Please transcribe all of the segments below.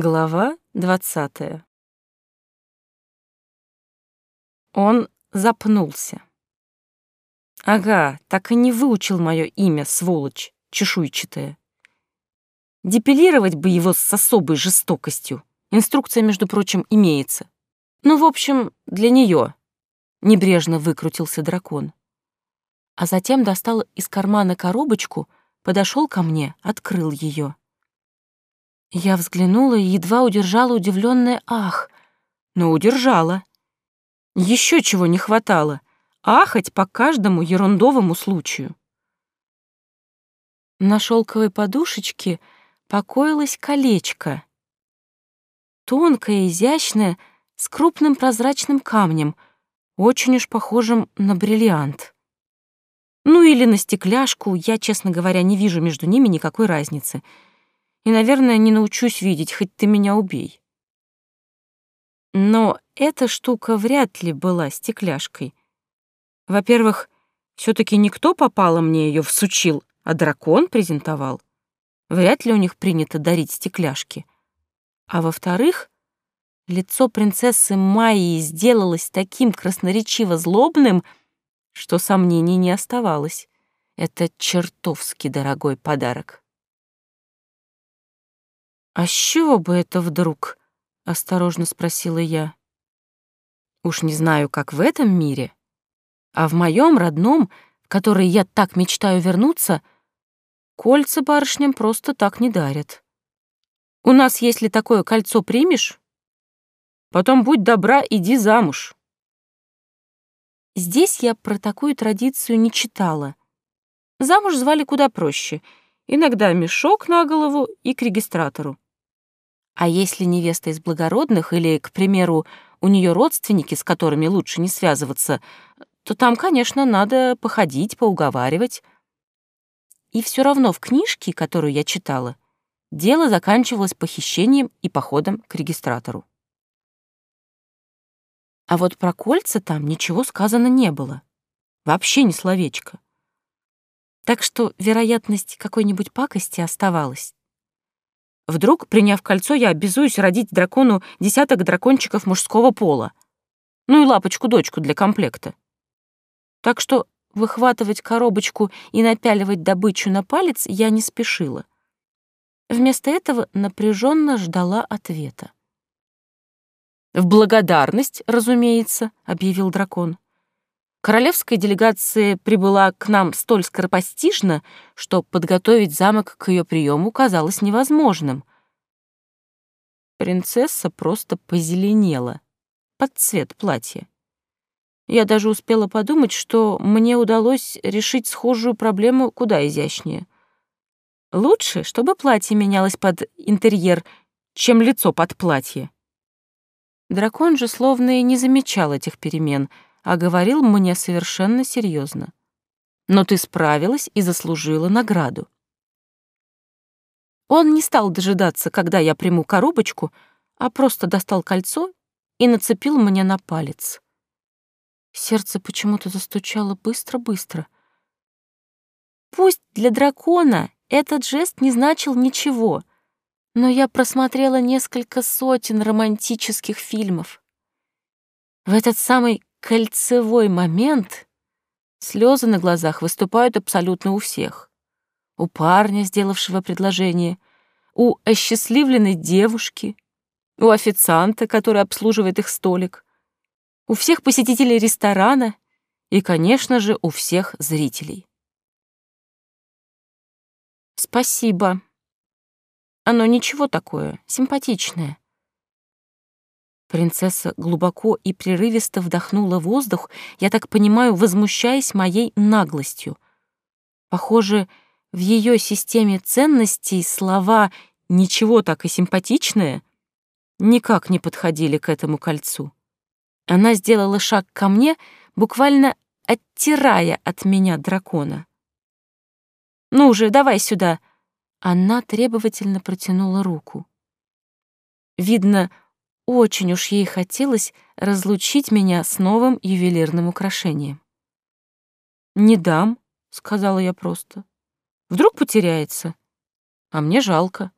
Глава двадцатая. Он запнулся. Ага, так и не выучил мое имя, сволочь, чешуйчатая. Депилировать бы его с особой жестокостью. Инструкция, между прочим, имеется. Ну, в общем, для нее. Небрежно выкрутился дракон. А затем достал из кармана коробочку, подошел ко мне, открыл ее. Я взглянула и едва удержала удивленное «ах», но удержала. Еще чего не хватало — ахать по каждому ерундовому случаю. На шелковой подушечке покоилось колечко. Тонкое, изящное, с крупным прозрачным камнем, очень уж похожим на бриллиант. Ну или на стекляшку, я, честно говоря, не вижу между ними никакой разницы — и, наверное, не научусь видеть, хоть ты меня убей. Но эта штука вряд ли была стекляшкой. Во-первых, все таки никто попало мне ее всучил, а дракон презентовал. Вряд ли у них принято дарить стекляшки. А во-вторых, лицо принцессы Майи сделалось таким красноречиво злобным, что сомнений не оставалось. Это чертовски дорогой подарок. «А с чего бы это вдруг?» — осторожно спросила я. «Уж не знаю, как в этом мире, а в моем родном, в который я так мечтаю вернуться, кольца барышням просто так не дарят. У нас, если такое кольцо примешь, потом будь добра, иди замуж». Здесь я про такую традицию не читала. Замуж звали куда проще. Иногда мешок на голову и к регистратору. А если невеста из благородных или, к примеру, у нее родственники, с которыми лучше не связываться, то там, конечно, надо походить, поуговаривать. И все равно в книжке, которую я читала, дело заканчивалось похищением и походом к регистратору. А вот про кольца там ничего сказано не было. Вообще ни словечко. Так что вероятность какой-нибудь пакости оставалась. Вдруг, приняв кольцо, я обязуюсь родить дракону десяток дракончиков мужского пола. Ну и лапочку-дочку для комплекта. Так что выхватывать коробочку и напяливать добычу на палец я не спешила. Вместо этого напряженно ждала ответа. «В благодарность, разумеется», — объявил дракон. Королевская делегация прибыла к нам столь скоропостижно, что подготовить замок к ее приему казалось невозможным. Принцесса просто позеленела под цвет платья. Я даже успела подумать, что мне удалось решить схожую проблему куда изящнее. Лучше, чтобы платье менялось под интерьер, чем лицо под платье. Дракон же словно и не замечал этих перемен — а говорил мне совершенно серьезно. Но ты справилась и заслужила награду. Он не стал дожидаться, когда я приму коробочку, а просто достал кольцо и нацепил мне на палец. Сердце почему-то застучало быстро-быстро. Пусть для дракона этот жест не значил ничего, но я просмотрела несколько сотен романтических фильмов. В этот самый кольцевой момент слезы на глазах выступают абсолютно у всех. У парня, сделавшего предложение, у осчастливленной девушки, у официанта, который обслуживает их столик, у всех посетителей ресторана и, конечно же, у всех зрителей. Спасибо. Оно ничего такое, симпатичное. Принцесса глубоко и прерывисто вдохнула воздух, я так понимаю, возмущаясь моей наглостью. Похоже, в ее системе ценностей слова «ничего так и симпатичное» никак не подходили к этому кольцу. Она сделала шаг ко мне, буквально оттирая от меня дракона. «Ну же, давай сюда!» Она требовательно протянула руку. Видно, очень уж ей хотелось разлучить меня с новым ювелирным украшением. «Не дам», — сказала я просто. «Вдруг потеряется, а мне жалко».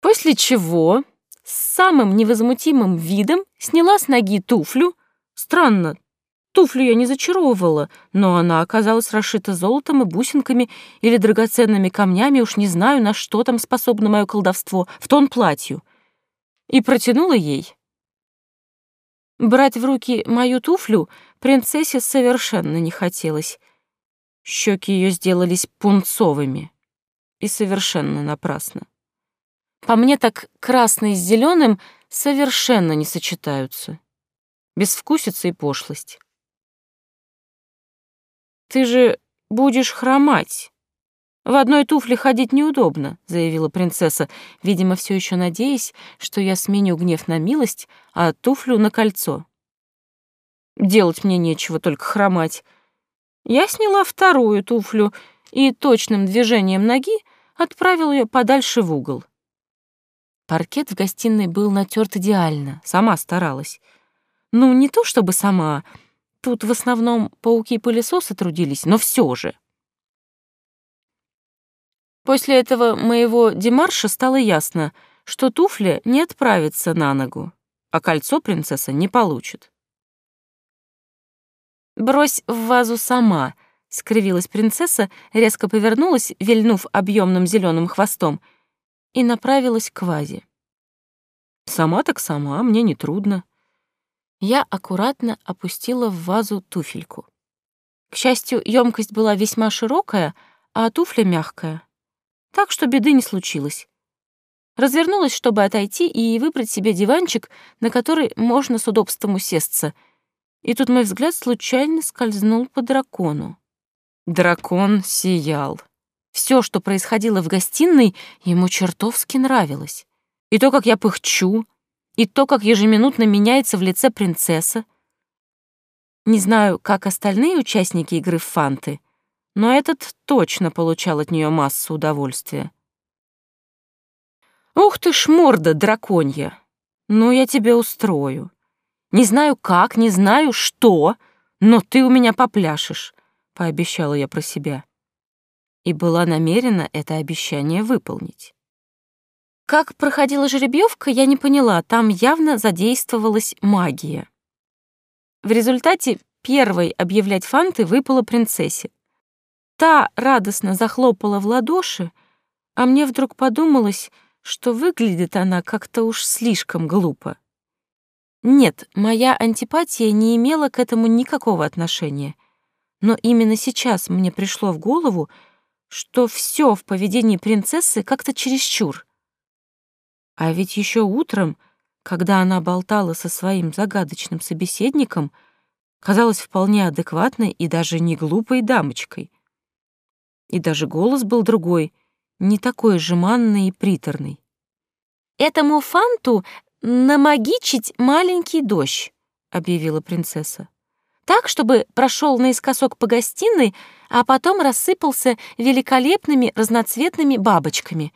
После чего с самым невозмутимым видом сняла с ноги туфлю. Странно, туфлю я не зачаровывала, но она оказалась расшита золотом и бусинками или драгоценными камнями, уж не знаю, на что там способно мое колдовство, в тон платью. И протянула ей. Брать в руки мою туфлю принцессе совершенно не хотелось. Щеки ее сделались пунцовыми. И совершенно напрасно. По мне так красный с зеленым совершенно не сочетаются. Безвкусица и пошлость. «Ты же будешь хромать. В одной туфле ходить неудобно», — заявила принцесса, видимо, все еще надеясь, что я сменю гнев на милость, а туфлю на кольцо. Делать мне нечего, только хромать. Я сняла вторую туфлю и точным движением ноги отправила ее подальше в угол. Паркет в гостиной был натерт идеально, сама старалась. Ну, не то чтобы сама, тут в основном пауки-пылесосы трудились, но все же. После этого моего демарша стало ясно, что туфля не отправится на ногу, а кольцо принцесса не получит. «Брось в вазу сама», — скривилась принцесса, резко повернулась, вильнув объемным зеленым хвостом — и направилась к вазе. «Сама так сама, мне не трудно». Я аккуратно опустила в вазу туфельку. К счастью, емкость была весьма широкая, а туфля мягкая. Так что беды не случилось. Развернулась, чтобы отойти и выбрать себе диванчик, на который можно с удобством усесться. И тут мой взгляд случайно скользнул по дракону. Дракон сиял. Все, что происходило в гостиной, ему чертовски нравилось. И то, как я пыхчу, и то, как ежеминутно меняется в лице принцесса. Не знаю, как остальные участники игры в фанты, но этот точно получал от нее массу удовольствия. «Ух ты ж, морда драконья! Ну, я тебе устрою. Не знаю как, не знаю что, но ты у меня попляшешь», — пообещала я про себя и была намерена это обещание выполнить. Как проходила жеребьевка, я не поняла, там явно задействовалась магия. В результате первой объявлять фанты выпала принцессе. Та радостно захлопала в ладоши, а мне вдруг подумалось, что выглядит она как-то уж слишком глупо. Нет, моя антипатия не имела к этому никакого отношения. Но именно сейчас мне пришло в голову, что все в поведении принцессы как-то чересчур. А ведь еще утром, когда она болтала со своим загадочным собеседником, казалась вполне адекватной и даже не глупой дамочкой. И даже голос был другой, не такой жеманный и приторный. «Этому фанту намагичить маленький дождь», — объявила принцесса так, чтобы прошел наискосок по гостиной, а потом рассыпался великолепными разноцветными бабочками.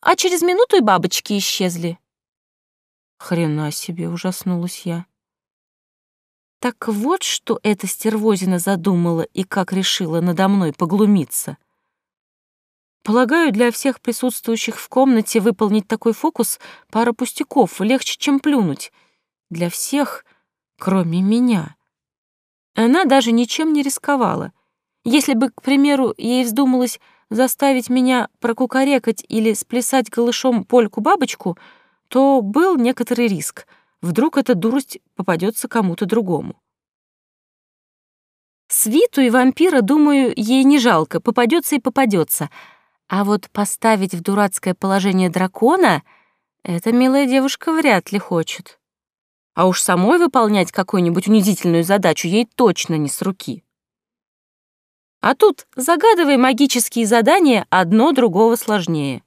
А через минуту и бабочки исчезли. Хрена себе, ужаснулась я. Так вот, что эта стервозина задумала и как решила надо мной поглумиться. Полагаю, для всех присутствующих в комнате выполнить такой фокус пара пустяков, легче, чем плюнуть. Для всех, кроме меня. Она даже ничем не рисковала. Если бы, к примеру, ей вздумалось заставить меня прокукарекать или сплясать голышом польку-бабочку, то был некоторый риск. Вдруг эта дурость попадется кому-то другому. Свиту и вампира, думаю, ей не жалко, попадется и попадется. А вот поставить в дурацкое положение дракона эта милая девушка вряд ли хочет. А уж самой выполнять какую-нибудь унизительную задачу ей точно не с руки. А тут загадывай магические задания одно другого сложнее.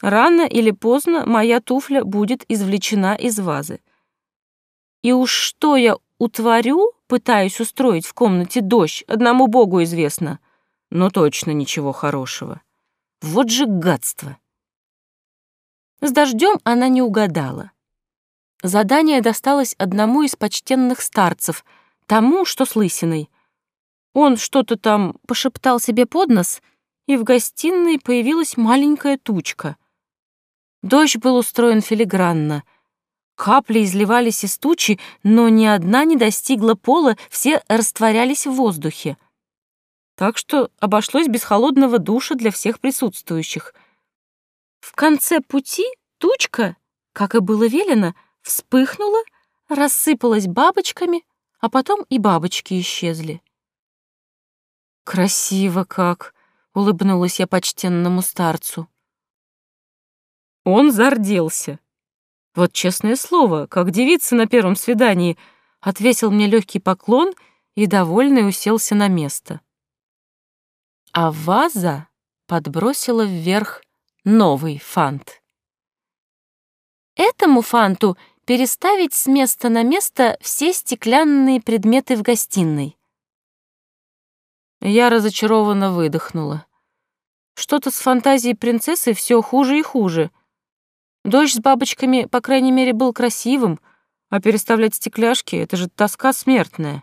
Рано или поздно моя туфля будет извлечена из вазы. И уж что я утворю, пытаясь устроить в комнате дождь, одному богу известно, но точно ничего хорошего. Вот же гадство. С дождем она не угадала. Задание досталось одному из почтенных старцев, тому, что с лысиной. Он что-то там пошептал себе под нос, и в гостиной появилась маленькая тучка. Дождь был устроен филигранно. Капли изливались из тучи, но ни одна не достигла пола, все растворялись в воздухе. Так что обошлось без холодного душа для всех присутствующих. В конце пути тучка, как и было велено, вспыхнула, рассыпалась бабочками, а потом и бабочки исчезли. «Красиво как!» — улыбнулась я почтенному старцу. Он зарделся. Вот честное слово, как девица на первом свидании, отвесил мне легкий поклон и, довольный, уселся на место. А ваза подбросила вверх новый фант. Этому фанту переставить с места на место все стеклянные предметы в гостиной. Я разочарованно выдохнула. Что-то с фантазией принцессы все хуже и хуже — Дождь с бабочками, по крайней мере, был красивым, а переставлять стекляшки — это же тоска смертная.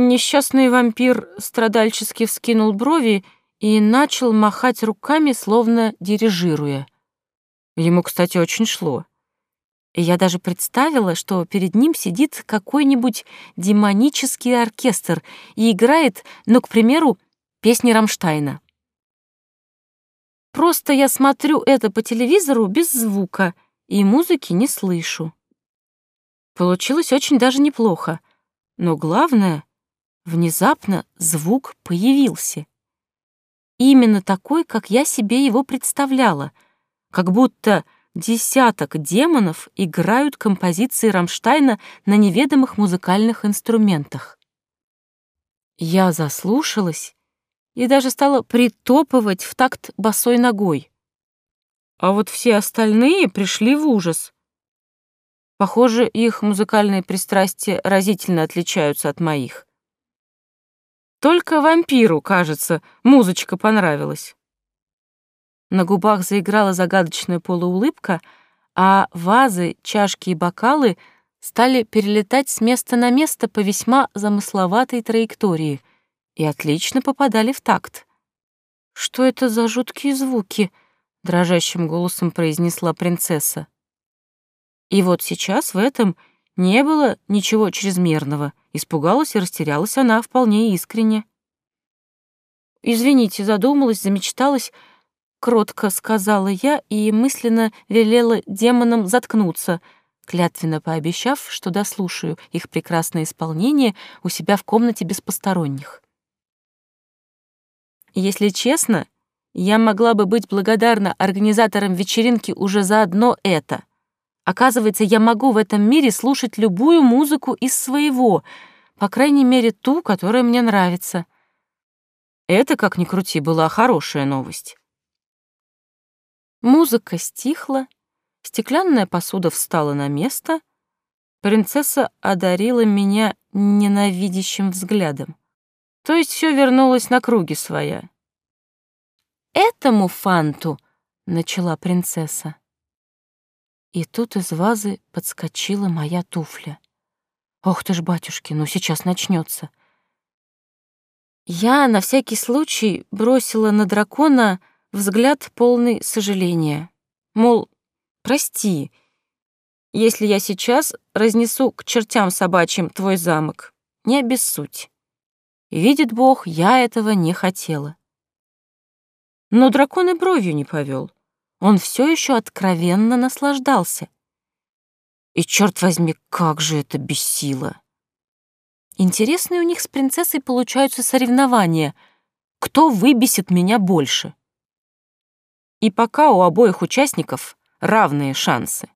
Несчастный вампир страдальчески вскинул брови и начал махать руками, словно дирижируя. Ему, кстати, очень шло. И я даже представила, что перед ним сидит какой-нибудь демонический оркестр и играет, ну, к примеру, песни Рамштайна. Просто я смотрю это по телевизору без звука и музыки не слышу. Получилось очень даже неплохо. Но главное, внезапно звук появился. Именно такой, как я себе его представляла, как будто десяток демонов играют композиции Рамштайна на неведомых музыкальных инструментах. Я заслушалась и даже стала притопывать в такт босой ногой. А вот все остальные пришли в ужас. Похоже, их музыкальные пристрастия разительно отличаются от моих. Только вампиру, кажется, музычка понравилась. На губах заиграла загадочная полуулыбка, а вазы, чашки и бокалы стали перелетать с места на место по весьма замысловатой траектории — и отлично попадали в такт. «Что это за жуткие звуки?» — дрожащим голосом произнесла принцесса. И вот сейчас в этом не было ничего чрезмерного. Испугалась и растерялась она вполне искренне. «Извините, задумалась, замечталась», — кротко сказала я и мысленно велела демонам заткнуться, клятвенно пообещав, что дослушаю их прекрасное исполнение у себя в комнате без посторонних. Если честно, я могла бы быть благодарна организаторам вечеринки уже за одно это. Оказывается, я могу в этом мире слушать любую музыку из своего, по крайней мере, ту, которая мне нравится. Это, как ни крути, была хорошая новость. Музыка стихла, стеклянная посуда встала на место, принцесса одарила меня ненавидящим взглядом. То есть все вернулось на круги своя. «Этому фанту», — начала принцесса. И тут из вазы подскочила моя туфля. «Ох ты ж, батюшки, ну сейчас начнется. Я на всякий случай бросила на дракона взгляд полный сожаления. Мол, прости, если я сейчас разнесу к чертям собачьим твой замок, не обессудь. Видит Бог, я этого не хотела. Но дракон и бровью не повел. Он все еще откровенно наслаждался. И, черт возьми, как же это бесило! Интересные у них с принцессой получаются соревнования. Кто выбесит меня больше? И пока у обоих участников равные шансы.